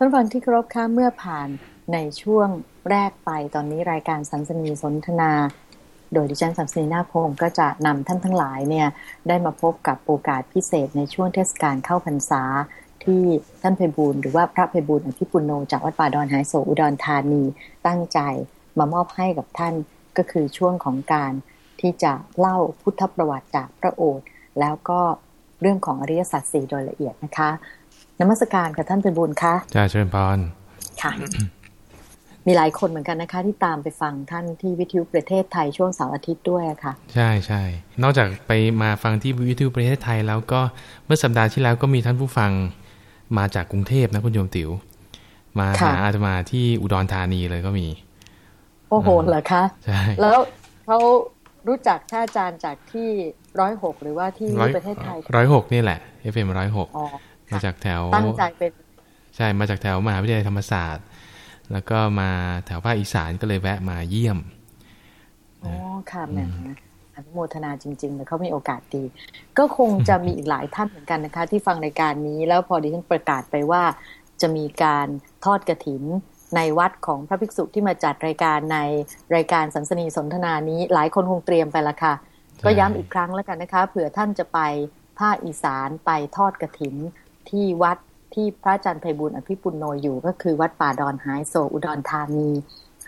ท่านฟังที่เคารพค่ะเมื่อผ่านในช่วงแรกไปตอนนี้รายการสัมสนีสนทนา โดยดิฉันสัมสนีนาคงก็จะนำท่านทั้งหลายเนี่ยได้มาพบกับโอกาสพิเศษในช่วงเทศกาลเข้าพรรษาที่ท่านเพบูลหรือว่าพระเพบูลอภิปุโนจากวัดป่าดอนหายโศอุดรธานีตั้งใจมามอบให้กับท่านก็คือช่วงของการที่จะเล่าพุทธประวัติจากพระโอษฐ์แล้วก็เรื่องของอริยสัจสี่โดยละเอียดนะคะ นมัสการกับท่านเป็นบุญคะจ้าเชิญพรค่ะ มีหลายคนเหมือนกันนะคะ ที่ตามไปฟังท่านที่วิทยุประเทศไทยช่วงเสาร์อาทิตย์ด้วยค่ะ ใช่ใช่นอกจากไปมาฟังที่วิทยุประเทศไทยแล้วก็เมื่อสัปดาห์ที่แล้วก็มีท่านผู้ฟังมาจากกรุงเทพนะคุณโยมติ๋วมาหาอาตมาที่อุดรธานีเลยก็มี โอ้โหเหรอคะใช่แล้วเขารู้จักท่านอาจารย์จากที่ร้อยหกหรือว่าที่ประเทศไทยร้อยหกนี่แหละเอฟเอ็มร้อยหก มาจากแถวตั้งใจเป็นใช่มาจากแถวมหาวิทยาลัยธรรมศาสตร์ แล้วก็มาแถวภาคอีสานก็เลยแวะมาเยี่ยมอ๋อค่ะแม่อนุโมทนาจริงๆเลยเขามีโอกาสดี ก็คงจะมีอีกหลายท่านเหมือนกันนะคะ ที่ฟังรายการนี้แล้วพอดีฉันประกาศไปว่า จะมีการทอดกระถินในวัดของพระภิกษุที่มาจัดรายการในรายการสัมสนีสนทนานี้ หลายคนคงเตรียมไปละค่ะ ก็ย้ำอีกครั้งแล้วกันนะคะเผื่อท่านจะไปภาคอีสานไปทอดกระถิน ที่วัดที่พระอาจารย์ไพบุญอภิปุณโนอยู่ก็คือวัดป่าดอนหายโศอุดรธานี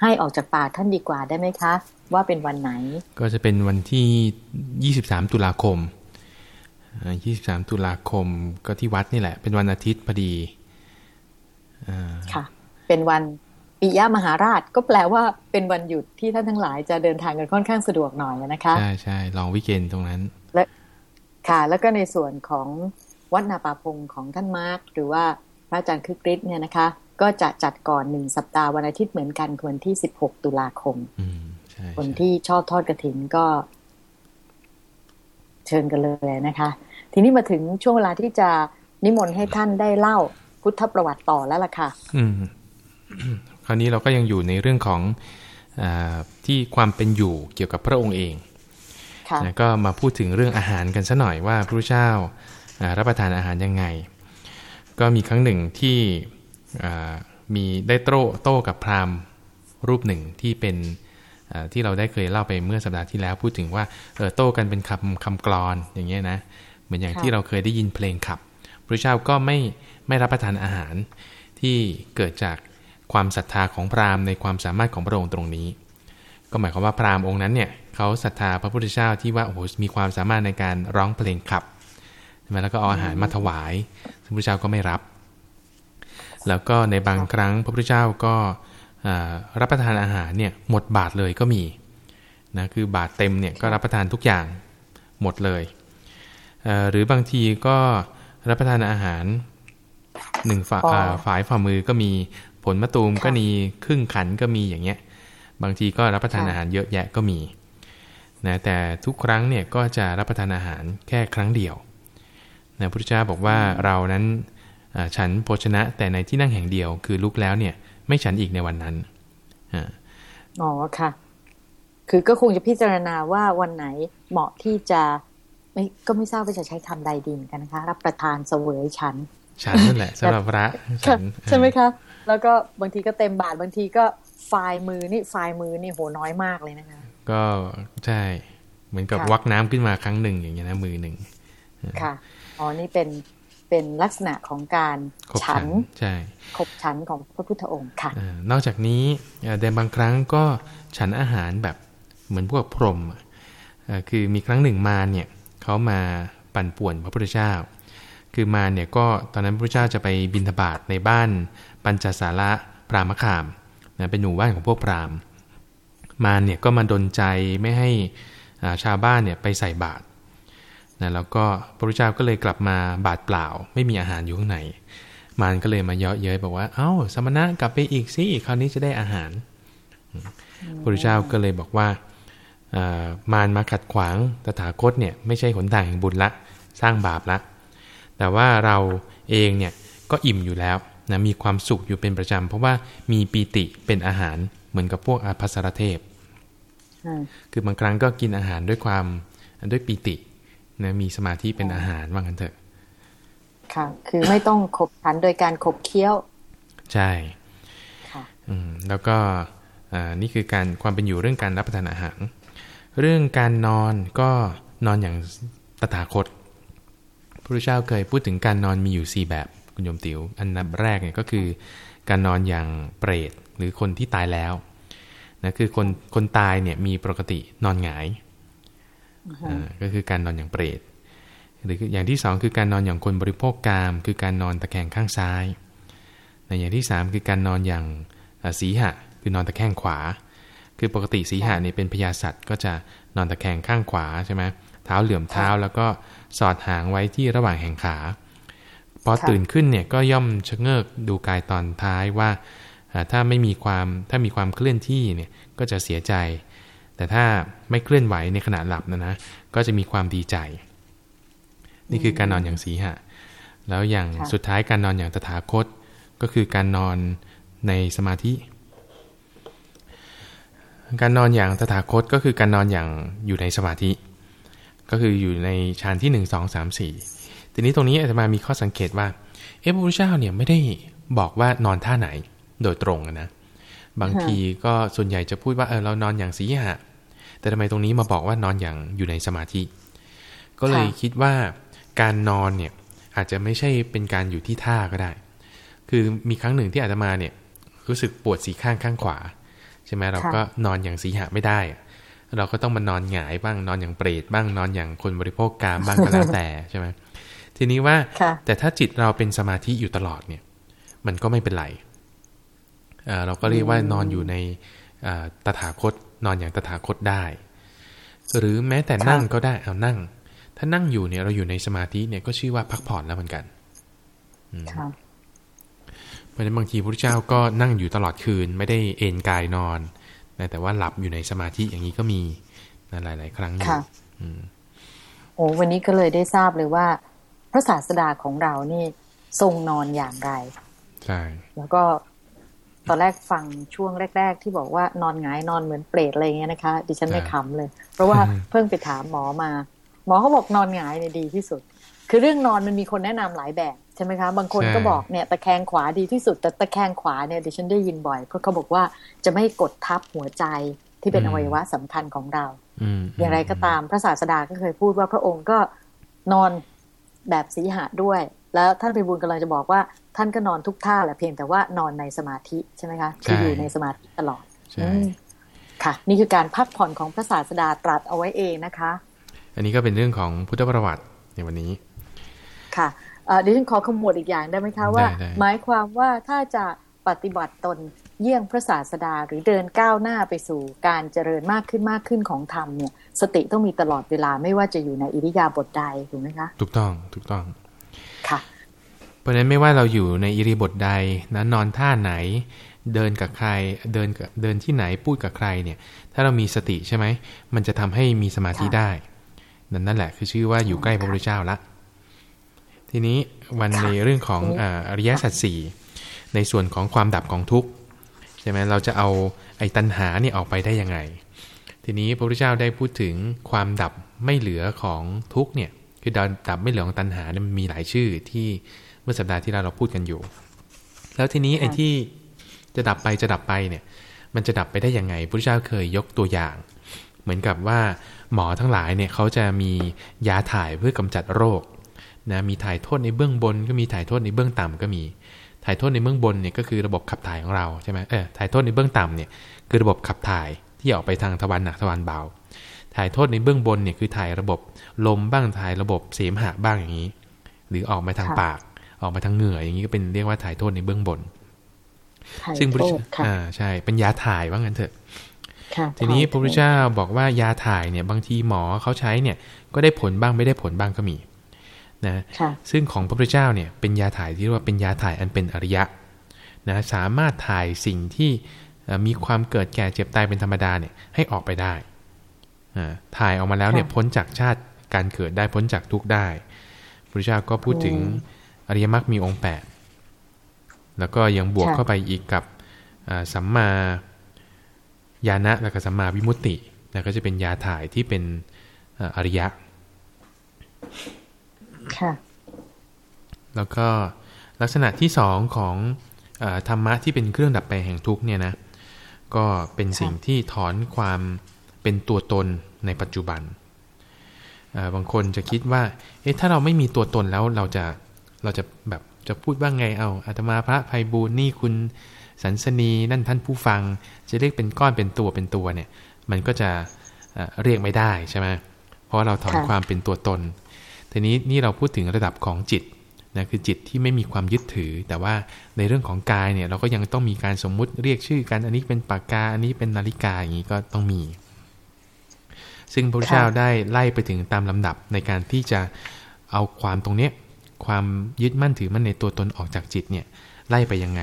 ให้ออกจากป่าท่านดีกว่าได้ไหมคะ ว่าเป็นวันไหน ก็จะเป็นวันที่ 23 ตุลาคม 23 ตุลาคมก็ที่วัดนี่แหละ เป็นวันอาทิตย์พอดีค่ะ เป็นวันปิยมหาราชก็แปลว่าเป็นวันหยุดที่ท่านทั้งหลายจะเดินทางกันค่อนข้างสะดวกหน่อยนะคะ ใช่ใช่ลองวิเกนตรงนั้นและค่ะ แล้วก็ในส่วนของ วัดนาป่าพงของท่านมาร์กหรือว่าพระอาจารย์คึกฤทธิ์เนี่ยนะคะ ก็จะจัดก่อนหนึ่งสัปดาห์วันอาทิตย์เหมือนกันวันที่สิบหกตุลาคมคนที่ชอบทอดกระถินก็ เชิญกันเลยนะคะ ทีนี้มาถึงช่วงเวลาที่จะนิมนต์ให้ท่านได้เล่าพุทธประวัติต่อแล้วล่ะค่ะอืมคราวนี้เราก็ยังอยู่ในเรื่องของอที่ความเป็นอยู่เกี่ยวกับพระองค์เองนะก็มาพูดถึงเรื่องอาหารกันซะหน่อยว่าพระเจ้า รับประทานอาหารยังไง ก็มีครั้งหนึ่งที่มีได้โต้โต้กับพราหมณ์รูปหนึ่งที่เป็นที่เราได้เคยเล่าไปเมื่อสัปดาห์ที่แล้วพูดถึงว่าเออโต้กันเป็นคำคำกรอนอย่างเงี้ยนะเหมือนอย่างที่เราเคยได้ยินเพลงขับพระเจ้าก็ไม่ไม่รับประทานอาหารที่เกิดจากความศรัทธาของพราหมณ์ในความสามารถของพระองค์ตรงนี้ ก็หมายความว่าพราหมณ์องค์นั้นเนี่ยเขาศรัทธาพระพุทธเจ้าที่ว่าโอ้โหมีความสามารถในการร้องเพลงขับ ช่ไหมแล้วก็เอาอาหารมาถวายพระพุทธเจ้าก็ไม่รับ แล้วก็ในบางครั้งพระพุทธเจ้าก็รับประทานอาหารเนี่ยหมดบาทเลยก็มีนะคือบาทเต็มเนี่ยก็รับประทานทุกอย่างหมดเลย หรือบางทีก็รับประทานอาหารหนึ่งฝาฝ่ายฝ่ามือก็มีผลมะตูมก็มีครึ่งขันก็มีอย่างเงี้ย บางทีก็รับประทานอาหารเยอะแยะก็มีนะแต่ทุกครั้งเนี่ยก็จะรับประทานอาหารแค่ครั้งเดียว นะพุทธเจ้าบอกว่าเรานั้นฉันโภชนะแต่ในที่นั่งแห่งเดียว คือลุกแล้วเนี่ย ไม่ฉันอีกในวันนั้นอ๋อค่ะ คือก็คงจะพิจารณาว่าวันไหนเหมาะที่จะไม่ก็ไม่ทราบว่าจะใช้คำใดดีเหมือนกันนะคะ รับประทานเสวยฉัน ฉันนั่นแหละสำหรับพระใช่ไหมคะแล้วก็บางทีก็เต็มบาทบางทีก็ไฟล์มือนี่ไฟล์มือนี่โหน้อยมากเลยนะคะ ก็ใช่เหมือนกับวักน้ำขึ้นมาครั้งหนึ่งอย่างเงี้ยนะมือหนึ่ง ค่ะอ๋อนี่เป็นเป็นลักษณะของการฉันใช่ขบฉันของพระพุทธองค์ค่ะนอกจากนี้แต่บางครั้งก็ฉันอาหารแบบเหมือนพวกพรหมคือมีครั้งหนึ่งมาเนี่ยเขามาปั่นป่วนพระพุทธเจ้า คือมาเนี่ยก็ตอนนั้นพระพุทธเจ้าจะไปบินทบาทในบ้านปัญจสาระพรามคามนะเป็นหนูบ้านของพวกพราหมณ์มาเนี่ยก็มาดนใจไม่ให้ชาวบ้านเนี่ยไปใส่บาตร นะแล้วก็พระพุทธเจ้าก็เลยกลับมาบาดเปล่า ไม่มีอาหารอยู่ข้างในมารก็เลยมาเยาะเย้ยบอกว่า เอา้า สมณะกลับไปอีกสิคราวนี้จะได้อาหารพระพุทธเจ้าก็เลยบอกว่ามารมาขัดขวางตถาคตเนี่ยไม่ใช่หนทางแห่งบุญละ สร้างบาปละ แต่ว่าเราเองเนี่ยก็อิ่มอยู่แล้วนะมีความสุขอยู่เป็นประจำ เพราะว่ามีปีติเป็นอาหารเหมือนกับพวกอาภัสรเทพ คือบางครั้งก็กินอาหารด้วยความด้วยปีติ นะมีสมาธิเป็นอาหารว่างั้นเถอะ ค่ะ คือไม่ต้องขบขันโดยการขบเคี้ยว ใช่อืมแล้วก็นี่คือการความเป็นอยู่เรื่องการรับประทานอาหาร เรื่องการนอนก็นอนอย่างตถาคตพระพุทธเจ้าเคยพูดถึงการนอนมีอยู่ 4 แบบคุณโยมติว๋วอันดับแรกเนี่ยก็คือ การนอนอย่างเปรตหรือคนที่ตายแล้วนะคือคนคนตายเนี่ยมีปกตินอนหงาย ก็คือการนอนอย่างเปรตหรืออย่างที่สองคือการนอนอย่างคนบริโภคกาม คือการนอนตะแคงข้างซ้ายในอย่างที่สามคือการนอนอย่างสีหะ คือนอนตะแคงขวา คือปกติสีหะนี่เป็นพยาสัตว์ก็จะนอนตะแคงข้างขวาใช่ไหมเท้าเหลื่อมเท้าแล้วก็สอดหางไว้ที่ระหว่างแห่งขาพอตื่นขึ้นเนี่ยก็ย่อมชะเง้อดูกายตอนท้ายว่าถ้าไม่มีความถ้ามีความเคลื่อนที่เนี่ยก็จะเสียใจ แต่ถ้าไม่เคลื่อนไหวในขณะหลับนะนะ ก็จะมีความดีใจ นี่คือการนอนอย่างสีหะ แล้วอย่างสุดท้ายการนอนอย่างตถาคต ก็คือการนอนในสมาธิ การนอนอย่างตถาคตก็คือการนอนอย่างอยู่ในสมาธิ ก็คืออยู่ในฌานที่หนึ่งสองสามสี่ทีนี้ตรงนี้อาจจะมามีข้อสังเกตว่า เอฟพระพุทธเจ้าเนี่ยไม่ได้บอกว่านอนท่าไหนโดยตรงนะ บางทีก็ส่วนใหญ่จะพูดว่าเออเรานอนอย่างสีหะ แต่ทำไมตรงนี้มาบอกว่านอนอย่างอยู่ในสมาธิ ก็เลยคิดว่าการนอนเนี่ยอาจจะไม่ใช่เป็นการอยู่ที่ท่าก็ได้ คือมีครั้งหนึ่งที่อาจจะมาเนี่ยรู้สึกปวดสีข้างข้างขวา ใช่ไหมเราก็นอนอย่างสีหะไม่ได้ เราก็ต้องมานอนหงายบ้างนอนอย่างเปรตบ้างนอนอย่างคนบริโภคกามบ้างก็แล้วแต่ใช่ไหมทีนี้ว่าแต่ถ้าจิตเราเป็นสมาธิอยู่ตลอดเนี่ย มันก็ไม่เป็นไรเราก็เรียกว่านอนอยู่ในตถาคต นอนอย่างตถาคตได้ หรือแม้แต่นั่งก็ได้เอานั่ง ถ้านั่งอยู่เนี่ยเราอยู่ในสมาธิเนี่ยก็ชื่อว่าพักผ่อนแล้วเหมือนกันเพราะฉะนั้นบางทีพระเจ้าก็นั่งอยู่ตลอดคืนไม่ได้เอนกายนอนแต่ว่าหลับอยู่ในสมาธิอย่างนี้ก็มีหลาย ๆ ครั้งอยู่โอ้วันนี้ก็เลยได้ทราบเลยว่า พระศาสดาของเรานี่ทรงนอนอย่างไรใช่แล้วก็ ตอนแรกฟังช่วงแรก ๆ ที่บอกว่านอนหงายนอนเหมือนเปรตอะไรเงี้ยนะคะ ดิฉันไม่ขำเลย เพราะว่าเพิ่งไปถามหมอมา หมอเขาบอกนอนหงายเนี่ยดีที่สุด คือเรื่องนอนมันมีคนแนะนำหลายแบบใช่ไหมคะ บางคนก็บอกเนี่ยตะแคงขวาดีที่สุด แต่ตะแคงขวาเนี่ยดิฉันได้ยินบ่อย เพราะเขาบอกว่าจะไม่กดทับหัวใจที่เป็นอวัยวะสำคัญของเราอย่างไรก็ตามพระศาสดาก็เคยพูดว่าพระองค์ก็นอนแบบสีหะด้วย แล้วท่านพิบูลกำลังจะบอกว่าท่านก็นอนทุกท่าแหละเพียงแต่ว่านอนในสมาธิใช่ไหมคะคืออยู่ในสมาธิตลอดค่ะ นี่คือการพักผ่อนของพระศาสดาตรัสเอาไว้เองนะคะ อันนี้ก็เป็นเรื่องของพุทธประวัติในวันนี้ ค่ะเดี๋ยวฉันขอขมวดอีกอย่างได้ไหมคะว่า หมายความว่าถ้าจะปฏิบัติตนเยี่ยงพระศาสดาหรือเดินก้าวหน้าไปสู่การเจริญมากขึ้นมากขึ้นของธรรมเนี่ย สติต้องมีตลอดเวลาไม่ว่าจะอยู่ในอิริยาบถใดถูกไหมคะ ถูกต้องถูกต้อง ค่ะ เพราะฉะนั้นไม่ว่าเราอยู่ในอิริบทใดนะนอนท่าไหน เดินกับใคร เดินเดินที่ไหนพูดกับใครเนี่ย ถ้าเรามีสติใช่ไหมมันจะทำให้มีสมาธิได้นั่นนั่นแหละคือชื่อว่าอยู่ใกล้พระพุทธเจ้าละทีนี้วันในเรื่องของอริยสัจสี่ในส่วนของความดับของทุกข์ใช่ไหมเราจะเอาไอ้ตัณหาเนี่ยออกไปได้ยังไง ทีนี้พระพุทธเจ้าได้พูดถึงความดับไม่เหลือของทุกข์เนี่ย คือดับไม่เหลือของตัณหาเนี่ยมันมีหลายชื่อที่เมื่อสัปดาห์ที่เราเราพูดกันอยู่ แล้วทีนี้ไอ้ที่จะดับไปจะดับไปเนี่ย มันจะดับไปได้ยังไงพระเจ้าเคยยกตัวอย่าง เหมือนกับว่าหมอทั้งหลายเนี่ยเขาจะมียาถ่ายเพื่อกำจัดโรคนะมีถ่ายโทษในเบื้องบน ก็มีถ่ายโทษในเบื้องต่ำก็มี ถ่ายโทษในเบื้องบนเนี่ยก็คือระบบขับถ่ายของเราใช่ไหมเออถ่ายโทษในเบื้องต่ำเนี่ยคือระบบขับถ่ายที่ออกไปทางทวารหนักทวารเบา ถ่ายโทษในเบื้องบนเนี่ยคือถ่ายระบบลมบ้างถ่ายระบบเสมหะบ้างอย่างนี้ หรือออกมาทางปาก ออกมาทางเหงื่ออย่างนี้ก็เป็นเรียกว่าถ่ายโทษในเบื้องบน ซึ่งพระอ่าใช่เป็นยาถ่ายว่างั้นเถอะทีนี้พระพุทธเจ้าบอกว่ายาถ่ายเนี่ยบางทีหมอเขาใช้เนี่ยก็ได้ผลบ้างไม่ได้ผลบ้างก็มีนะซึ่งของพระพุทธเจ้าเนี่ยเป็นยาถ่ายที่เรียกว่าเป็นยาถ่ายอันเป็นอริยะนะสามารถถ่ายสิ่งที่มีความเกิดแก่เจ็บตายเป็นธรรมดาเนี่ยให้ออกไปได้ ถ่ายออกมาแล้วเนี่ยพ้นจากชาติการเกิดได้พ้นจากทุกข์ได้พระพุทธเจ้าก็พูดถึงอริยมรรคมีองค์แปดแล้วก็ยังบวกเข้าไปอีกกับสัมมาญาณะแล้วก็สัมมาวิมุตติแล้วก็จะเป็นยาถ่ายที่เป็นอริยะ ค่ะ แล้วก็ลักษณะที่สองของธรรมะที่เป็นเครื่องดับไปแห่งทุกเนี่ยนะ ก็เป็นสิ่งที่ถอนความ เป็นตัวตนในปัจจุบัน บางคนจะคิดว่า เอ๊ะ ถ้าเราไม่มีตัวตนแล้วเราจะ เราจะแบบจะพูดว่าไง เอาอาตมาพระภัยบูลนี่คุณสันสนีนั่นท่านผู้ฟัง จะเรียกเป็นก้อนเป็นตัวเป็นตัวเนี่ย มันก็จะเรียกไม่ได้ใช่ไหมเพราะเราถอนความเป็นตัวตน ทีนี้นี่เราพูดถึงระดับของจิตนะคือจิตที่ไม่มีความยึดถือ แต่ว่าในเรื่องของกายเนี่ยเราก็ยังต้องมีการสมมุติเรียกชื่อกัน อันนี้เป็นปากกา อันนี้เป็นนาฬิกาอย่างนี้ก็ต้องมี ซึ่งพระเจ้าได้ไล่ไปถึงตามลำดับในการที่จะเอาความตรงเนี้ยความยึดมั่นถือมั่นในตัวตนออกจากจิตเนี่ยไล่ไปยังไง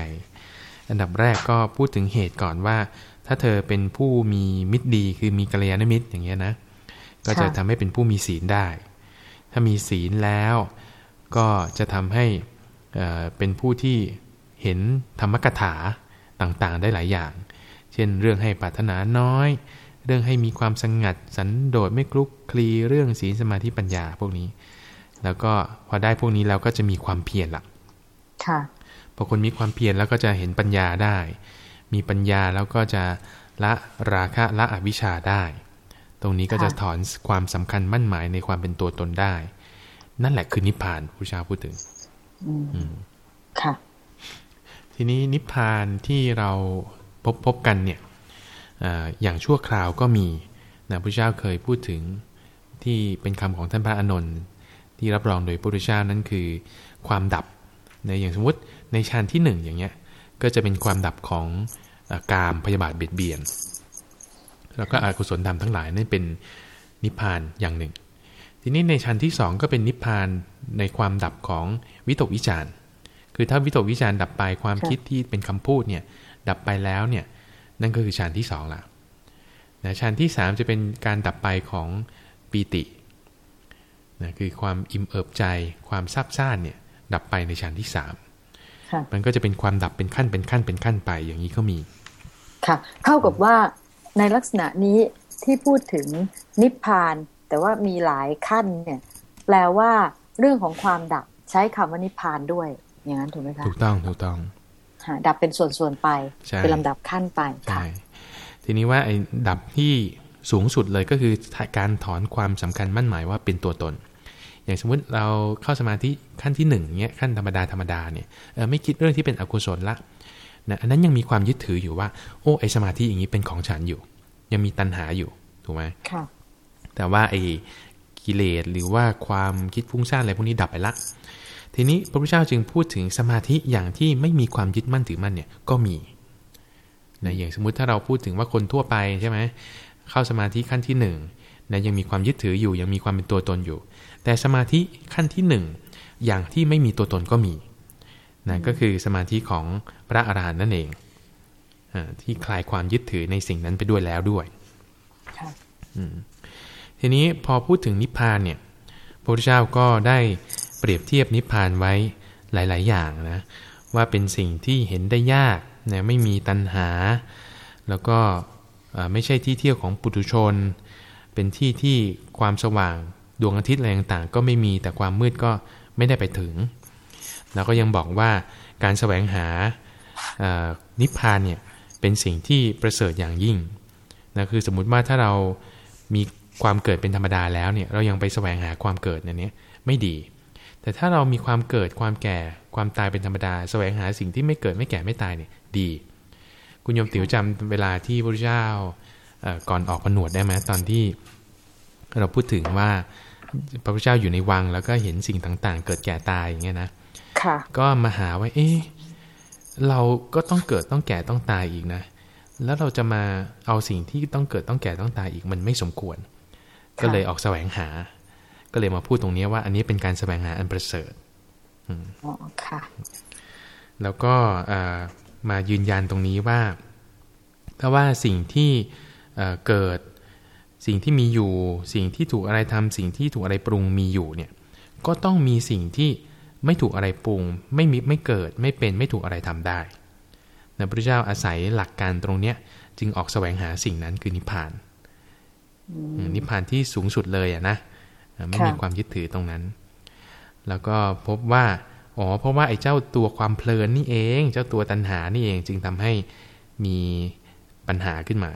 อันดับแรกก็พูดถึงเหตุก่อนว่า ถ้าเธอเป็นผู้มีมิตรดีคือมีกัลยาณมิตรอย่างเงี้ยนะ ก็จะทำให้เป็นผู้มีศีลได้ ถ้ามีศีลแล้วก็จะทำให้เป็นผู้ที่เห็นธรรมกถาต่างๆ ได้หลายอย่าง เช่นเรื่องให้ปรารถนาน้อย เรื่องให้มีความสงัดสันโดษไม่คลุกคลีเรื่องศีลสมาธิปัญญาพวกนี้ แล้วก็พอได้พวกนี้แล้วก็จะมีความเพียรละค่ะพอคนมีความเพียรแล้วก็จะเห็นปัญญาได้ มีปัญญาแล้วก็จะละราคะละอวิชชาได้ ตรงนี้ก็จะถอนความสำคัญมั่นหมายในความเป็นตัวตนได้ นั่นแหละคือนิพพานผู้ชาพูดถึงค่ะ ทีนี้นิพพานที่เราพบพบกันเนี่ย อย่างชั่วคราวก็มีนะพระเจ้าเคยพูดถึงที่เป็นคำของท่านพระอานนท์ที่รับรองโดยพระพุทธเจ้านั้นคือ ความดับในอย่างสมมติในฌานที่หนึ่งอย่างเงี้ยก็จะเป็นความดับของกามพยาบาทเบียดเบียน แล้วก็อกุศลธรรมทั้งหลายนั่นเป็นนิพพานอย่างหนึ่ง ทีนี้ในชั้นที่สองก็เป็นนิพพานในความดับของวิตกวิจารคือถ้าวิตกวิจารดับไปความคิดที่เป็นคำพูดเนี่ยดับไปแล้วเนี่ย นั่นก็คือชั้นที่สองละนะชั้นที่สามจะเป็นการดับไปของปีตินะคือความอิ่มเอิบใจ ความซับซ่านเนี่ย ดับไปในชั้นที่สามมันก็จะเป็นความดับเป็นขั้นเป็นขั้นเป็นขั้นไปอย่างนี้ก็มี ค่ะ เท่ากับว่าในลักษณะนี้ที่พูดถึงนิพพาน แต่ว่ามีหลายขั้นเนี่ย แปลว่าเรื่องของความดับใช้คำว่านิพพานด้วย อย่างนั้นถูกไหมคะถูกต้องถูกต้อง ดับเป็นส่วนๆไปเป็นลำดับขั้นไปใช่ทีนี้ว่าไอ้ดับที่สูงสุดเลยก็คือการถอนความสำคัญมั่นหมายว่าเป็นตัวตน อย่างสมมุติเราเข้าสมาธิขั้นที่หนึ่งเนี้ยขั้นธรรมดาธรรมดาเนี่ยไม่คิดเรื่องที่เป็นอกุศลละนะอันนั้นยังมีความยึดถืออยู่ว่า โอ้ไอสมาธิอย่างนี้เป็นของฉันอยู่ ยังมีตัณหาอยู่ถูกไหมค่ะแต่ว่าไอ้กิเลสหรือว่าความคิดฟุ้งซ่านอะไรพวกนี้ดับไปละ ทีนี้พระพุทธเจ้าจึงพูดถึงสมาธิอย่างที่ไม่มีความยึดมั่นถือมั่นเนี่ยก็มีนะอย่างสมมุติถ้าเราพูดถึงว่าคนทั่วไปใช่ไหมเข้าสมาธิขั้นที่หนึ่งนะยังมีความยึดถืออยู่ยังมีความเป็นตัวตนอยู่ แต่สมาธิขั้นที่หนึ่งอย่างที่ไม่มีตัวตนก็มีนะก็คือสมาธิของพระอาหารหันต์นั่นเองอที่คลายความยึดถือในสิ่งนั้นไปด้วยแล้วด้วยอืมทีนี้พอพูดถึงนิพพานเนี่ยพระพุทธเจ้าก็ได้ เปรียบเทียบนิพพานไว้หลาย ๆ อย่างนะว่าเป็นสิ่งที่เห็นได้ยากนะไม่มีตัณหา แล้วก็ไม่ใช่ที่เที่ยวของปุถุชน เป็นที่ที่ความสว่างดวงอาทิตย์อะไรต่างๆ ก็ไม่มีแต่ความมืดก็ไม่ได้ไปถึง แล้วก็ยังบอกว่าการแสวงหานิพพานเนี่ยเป็นสิ่งที่ประเสริฐอย่างยิ่งนะคือสมมุติว่าถ้าเรามีความเกิดเป็นธรรมดาแล้วเนี่ยเรายังไปแสวงหาความเกิดในนี้ไม่ดี แต่ถ้าเรามีความเกิดความแก่ความตายเป็นธรรมดาแสวงหาสิ่งที่ไม่เกิดไม่แก่ไม่ตายเนี่ยดี คุณโยมติ๋วจำเวลาที่พระเจ้าก่อนออกผนวดได้ไหมตอนที่ เราพูดถึงว่าพระพุทธเจ้าอยู่ในวัง แล้วก็เห็นสิ่งต่างๆ เกิดแก่ตายอย่างเงี้ยนะค่ะ ก็มาหาว่า เอ๊ะเราก็ต้องเกิดต้องแก่ต้องตายอีกนะ แล้วเราจะมาเอาสิ่งที่ต้องเกิดต้องแก่ต้องตายอีกมันไม่สมควร ก็เลยออกแสวงหา ก็เลยมาพูดตรงนี้ว่า อันนี้เป็นการแสวงหาอันประเสริฐอ๋อค่ะ แล้วก็มายืนยันตรงนี้ว่า ถ้าว่าสิ่งที่เกิดสิ่งที่มีอยู่ สิ่งที่ถูกอะไรทำสิ่งที่ถูกอะไรปรุงมีอยู่เนี่ย ก็ต้องมีสิ่งที่ไม่ถูกอะไรปรุง ไม่มีไม่เกิดไม่เป็นไม่ถูกอะไรทำได้พระพุทธเจ้าอาศัยหลักการตรงเนี้ย จึงออกแสวงหาสิ่งนั้นคือนิพพานนิพพานที่สูงสุดเลยอะนะ ไม่มีความยึดถือตรงนั้น แล้วก็พบว่าโอ๋อเพราะว่าไอ้เจ้าตัวความเพลินนี่เอง เจ้าตัวตัณหานี่เองจึงทำให้มีปัญหาขึ้นมา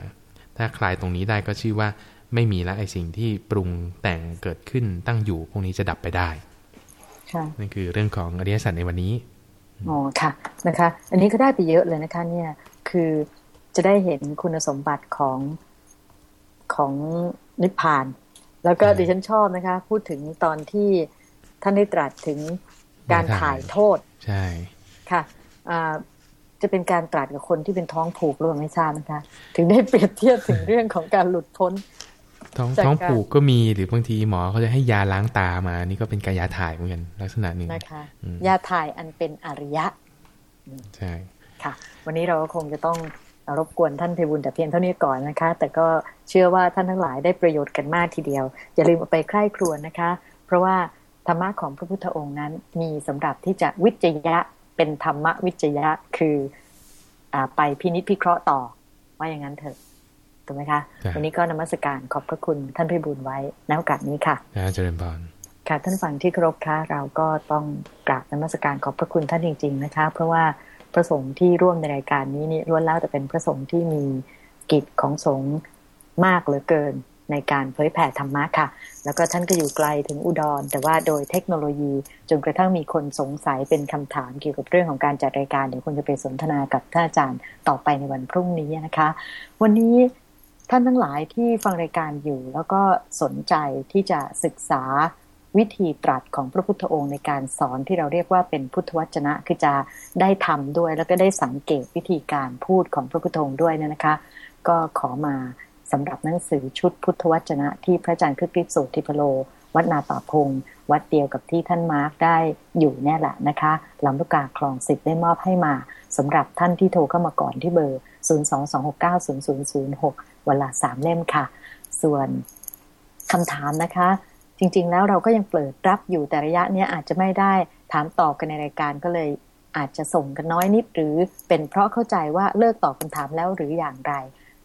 ถ้าคลายตรงนี้ได้ก็ชื่อว่าไม่มีแล้วไอ้สิ่งที่ปรุงแต่งเกิดขึ้นตั้งอยู่พวกนี้จะดับไปได้นั่นคือเรื่องของอริยสัจในวันนี้อ๋อค่ะนะคะ อันนี้ก็ได้ไปเยอะเลยนะคะ เนี่ยคือจะได้เห็นคุณสมบัติของของนิพพาน แล้วก็ดิฉันชอบนะคะ พูดถึงตอนที่ท่านได้ตรัสถึงการถ่ายโทษ ใช่ค่ะจะเป็นการตรัสกับคนที่เป็นท้องผูกหรือเปล่าไม่ทราบนะคะ ถึงได้เปรียบเทียบถึงเรื่องของการหลุดพ้น ท้องท้องผูกก็มีหรือบางทีหมอเขาจะให้ยาล้างตามา นี่ก็เป็นการยาถ่ายเหมือนกันลักษณะหนึ่งนะคะยาถ่ายอันเป็นอริยะ ใช่ค่ะ วันนี้เราก็คงจะต้อง รบกวนท่านเพบุญแต่เพียงเท่านี้ก่อนนะคะ แต่ก็เชื่อว่าท่านทั้งหลายได้ประโยชน์กันมากทีเดียว อย่าลืมเอาไปใคร่ครวญนะคะ เพราะว่าธรรมะของพระพุทธองค์นั้นมีสำหรับที่จะวิจยะเป็นธรรมวิจยะคืออไปพินิจพิเคราะห์ต่อว่าอย่างนั้นเถอะถูกไหมคะ วันนี้ก็นมัสการขอบพระคุณท่านพิบูลไว้ในโอกาสนี้ค่ะเจริญพรค่ะท่านฟังที่เคารพค่ะเราก็ต้องกราบนมัสการขอบพระคุณท่านจริง ๆ นะคะ เพราะว่า พระสงฆ์ที่ร่วมในรายการนี้นี่ล้วนแล้วแต่เป็นพระสงฆ์ที่มีกิจของสงฆ์มากเหลือเกินในการเผยแผ่ธรรมะค่ะ แล้วก็ท่านก็อยู่ไกลถึงอุดร แต่ว่าโดยเทคโนโลยีจนกระทั่งมีคนสงสัยเป็นคำถามเกี่ยวกับเรื่องของการจัดรายการเดี๋ยวคุณจะไปสนทนากับท่านอาจารย์ต่อไปในวันพรุ่งนี้นะคะ วันนี้ท่านทั้งหลายที่ฟังรายการอยู่ แล้วก็สนใจที่จะศึกษา วิธีตรัสของพระพุทธองค์ในการสอนที่เราเรียกว่าเป็นพุทธวจนะ คือจะได้ทำด้วย แล้วก็ได้สังเกตวิธีการพูดของพระพุทธองค์ด้วยนะคะ ก็ขอมาสำหรับหนังสือชุดพุทธวจนะ ที่พระอาจารย์คึกฤทธิ์โสติพโล วัดนาป่าพง วัดเดียวกับที่ท่านมาร์กได้อยู่แน่แหละนะคะลำลูกกาคลองสิบได้มอบให้มาสำหรับท่านที่โทรเข้ามาก่อนที่เบอร์ 022690006เวลาสามเล่มค่ะ ส่วนคำถามนะคะ จริง ๆ แล้วเราก็ยังเปิดรับอยู่แต่ระยะนี้อาจจะไม่ได้ถามตอบกันในรายการก็เลย อาจจะส่งกันน้อยนิดหรือเป็นเพราะเข้าใจว่าเลิกตอบคำถามแล้วหรืออย่างไร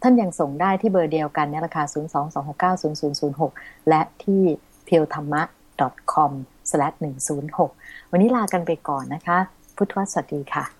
ท่านยังส่งได้ที่เบอร์เดียวกันในราคา 022690006 และที่ p e e l t h a m m a c o m 106 วันนี้ลากันไปก่อนนะคะ พุทธวสวัสดีค่ะ